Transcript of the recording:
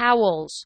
Howells